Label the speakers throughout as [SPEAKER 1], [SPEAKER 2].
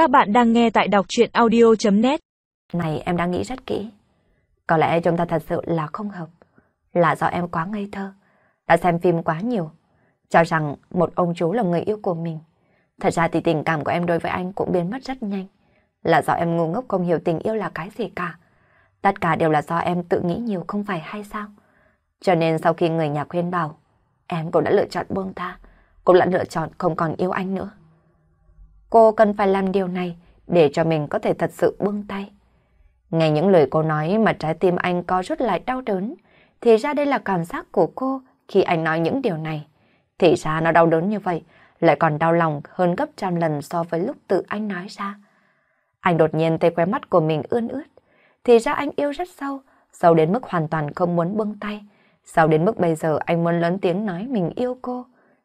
[SPEAKER 1] Các bạn đang nghe tại đọc chuyện audio.net
[SPEAKER 2] Này em đã nghĩ rất kỹ. Có lẽ chúng ta thật sự là không hợp. Là do em quá ngây thơ. Đã xem phim quá nhiều. Cho rằng một ông chú là người yêu của mình. Thật ra thì tình cảm của em đối với anh cũng biến mất rất nhanh. Là do em ngu ngốc không hiểu tình yêu là cái gì cả. Tất cả đều là do em tự nghĩ nhiều không phải hay sao? Cho nên sau khi người nhà khuyên bảo, em cũng đã lựa chọn buông tha, cũng đã lựa chọn không còn yêu anh nữa. Cô cần phải làm điều này để cho mình có thể thật sự buông tay. Nghe những lời cô nói mà trái tim anh có rút lại đau đớn, thì ra đây là cảm giác của cô khi anh nói những điều này. Thì ra nó đau đớn như vậy, lại còn đau lòng hơn gấp trăm lần so với lúc tự anh nói ra. Anh đột nhiên thấy khóe mắt của mình ươn ướt. Thì ra anh yêu rất sâu, sâu đến mức hoàn toàn không muốn buông tay. Sâu đến mức bây giờ anh muốn lớn tiếng nói mình yêu cô.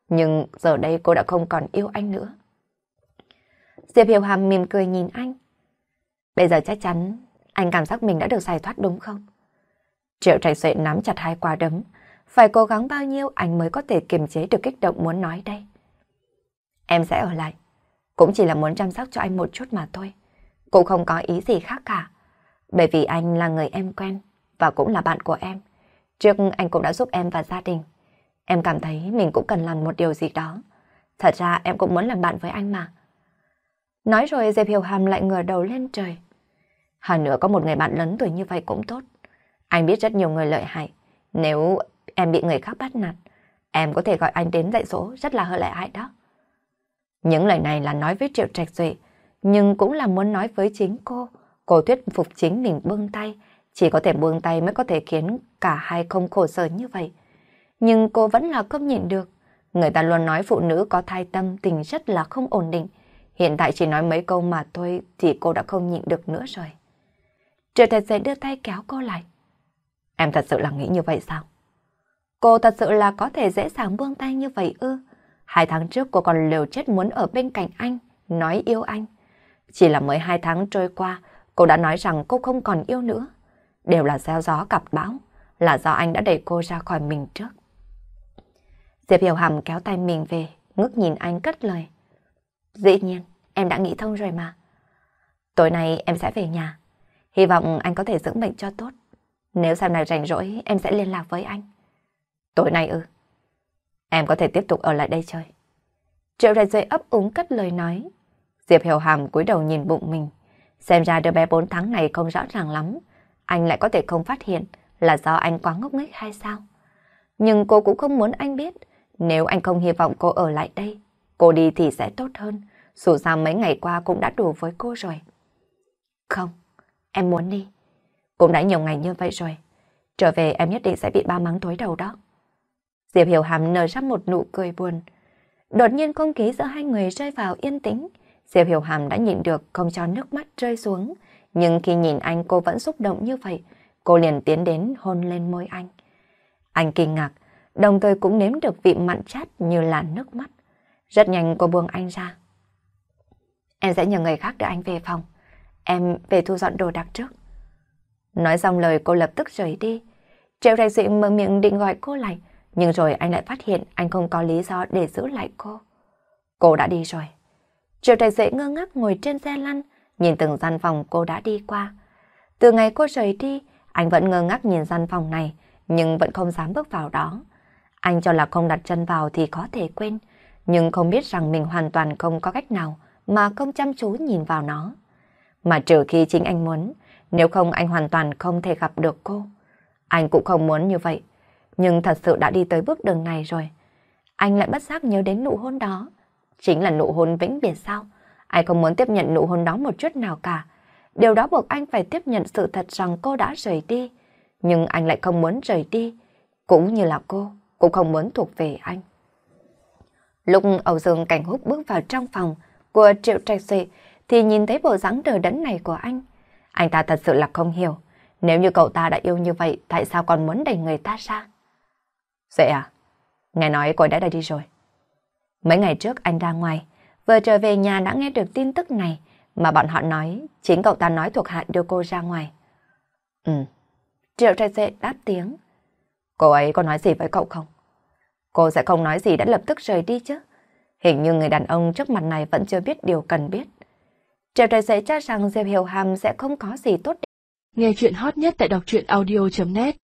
[SPEAKER 2] Nhưng giờ đây cô đã không còn yêu anh nữa. Diệp Hiểu Hàm mỉm cười nhìn anh. Bây giờ chắc chắn anh cảm giác mình đã được giải thoát đúng không? Triệu Trạch Duệ nắm chặt hai quả đấm. Phải cố gắng bao nhiêu anh mới có thể kiềm chế được kích động muốn nói đây. Em sẽ ở lại. Cũng chỉ là muốn chăm sóc cho anh một chút mà thôi. Cũng không có ý gì khác cả. Bởi vì anh là người em quen và cũng là bạn của em. Trước anh cũng đã giúp em và gia đình. Em cảm thấy mình cũng cần làm một điều gì đó. Thật ra em cũng muốn làm bạn với anh mà. Nói rồi Diệp Hiểu Hàm lại ngửa đầu lên trời. Hơn nữa có một người bạn lớn tuổi như vậy cũng tốt. Anh biết rất nhiều người lợi hại. Nếu em bị người khác bắt nạt, em có thể gọi anh đến dạy dỗ rất là hơi lợi hại đó. Những lời này là nói với Triệu Trạch Duệ, nhưng cũng là muốn nói với chính cô. Cô thuyết phục chính mình buông tay, chỉ có thể buông tay mới có thể khiến cả hai không khổ sở như vậy. Nhưng cô vẫn là không nhịn được. Người ta luôn nói phụ nữ có thai tâm tình rất là không ổn định. Hiện tại chỉ nói mấy câu mà thôi thì cô đã không nhịn được nữa rồi. Triệu thật sẽ đưa tay kéo cô lại. Em thật sự là nghĩ như vậy sao? Cô thật sự là có thể dễ dàng buông tay như vậy ư? Hai tháng trước cô còn liều chết muốn ở bên cạnh anh, nói yêu anh. Chỉ là mới hai tháng trôi qua, cô đã nói rằng cô không còn yêu nữa. Đều là gieo gió cặp bão, là do anh đã đẩy cô ra khỏi mình trước. Diệp Hiểu Hàm kéo tay mình về, ngước nhìn anh cất lời. Dĩ nhiên, em đã nghĩ thông rồi mà. Tối nay em sẽ về nhà. Hy vọng anh có thể dưỡng bệnh cho tốt. Nếu sau này rảnh rỗi, em sẽ liên lạc với anh. Tối nay ư? Em có thể tiếp tục ở lại đây chơi. Triệu đại duy ấp úng cất lời nói. Diệp Hiểu Hàm cúi đầu nhìn bụng mình. Xem ra đứa bé 4 tháng này không rõ ràng lắm. Anh lại có thể không phát hiện là do anh quá ngốc nghếch hay sao? Nhưng cô cũng không muốn anh biết. Nếu anh không hy vọng cô ở lại đây, cô đi thì sẽ tốt hơn. Dù sao mấy ngày qua cũng đã đủ với cô rồi. Không, em muốn đi. Cũng đã nhiều ngày như vậy rồi. Trở về em nhất định sẽ bị ba mắng tối đầu đó. Diệp Hiểu Hàm nở ra một nụ cười buồn. Đột nhiên không khí giữa hai người rơi vào yên tĩnh. Diệp Hiểu Hàm đã nhìn được không cho nước mắt rơi xuống. Nhưng khi nhìn anh cô vẫn xúc động như vậy. Cô liền tiến đến hôn lên môi anh. Anh kinh ngạc, đồng thời cũng nếm được vị mặn chát như là nước mắt. Rất nhanh cô buông anh ra. Em sẽ nhờ người khác đưa anh về phòng. Em về thu dọn đồ đạc trước. Nói xong lời cô lập tức rời đi. Triệu đại Dị mở miệng định gọi cô lại, nhưng rồi anh lại phát hiện anh không có lý do để giữ lại cô. Cô đã đi rồi. Triệu đại Dị ngơ ngác ngồi trên xe lăn, nhìn từng gian phòng cô đã đi qua. Từ ngày cô rời đi, anh vẫn ngơ ngác nhìn gian phòng này, nhưng vẫn không dám bước vào đó. Anh cho là không đặt chân vào thì có thể quên, nhưng không biết rằng mình hoàn toàn không có cách nào mà không chăm chú nhìn vào nó. Mà trừ khi chính anh muốn, nếu không anh hoàn toàn không thể gặp được cô. Anh cũng không muốn như vậy, nhưng thật sự đã đi tới bước đường này rồi. Anh lại bất giác nhớ đến nụ hôn đó. Chính là nụ hôn vĩnh biệt sao? Anh không muốn tiếp nhận nụ hôn đó một chút nào cả. Điều đó buộc anh phải tiếp nhận sự thật rằng cô đã rời đi. Nhưng anh lại không muốn rời đi. Cũng như là cô, cũng không muốn thuộc về anh. Lúc Âu Dương Cảnh Húc bước vào trong phòng của Triệu Trạch Duy thì nhìn thấy bộ dáng đờ đẫn này của anh. Anh ta thật sự là không hiểu. Nếu như cậu ta đã yêu như vậy, tại sao còn muốn đẩy người ta ra? Dễ à? Nghe nói cô đã đi rồi. Mấy ngày trước anh ra ngoài, vừa trở về nhà đã nghe được tin tức này, mà bọn họ nói, chính cậu ta nói thuộc hạ đưa cô ra ngoài. Ừ. Triệu Trạch Duệ đáp tiếng. Cô ấy có nói gì với cậu không? Cô sẽ không nói gì đã lập tức rời đi chứ. Hình như người đàn ông trước mặt này vẫn chưa biết điều cần biết. Triệu trời sẽ cho rằng Diệp Hiểu Hàm sẽ không có gì tốt.
[SPEAKER 1] Nghe chuyện hot nhất tại đọc truyện audio.net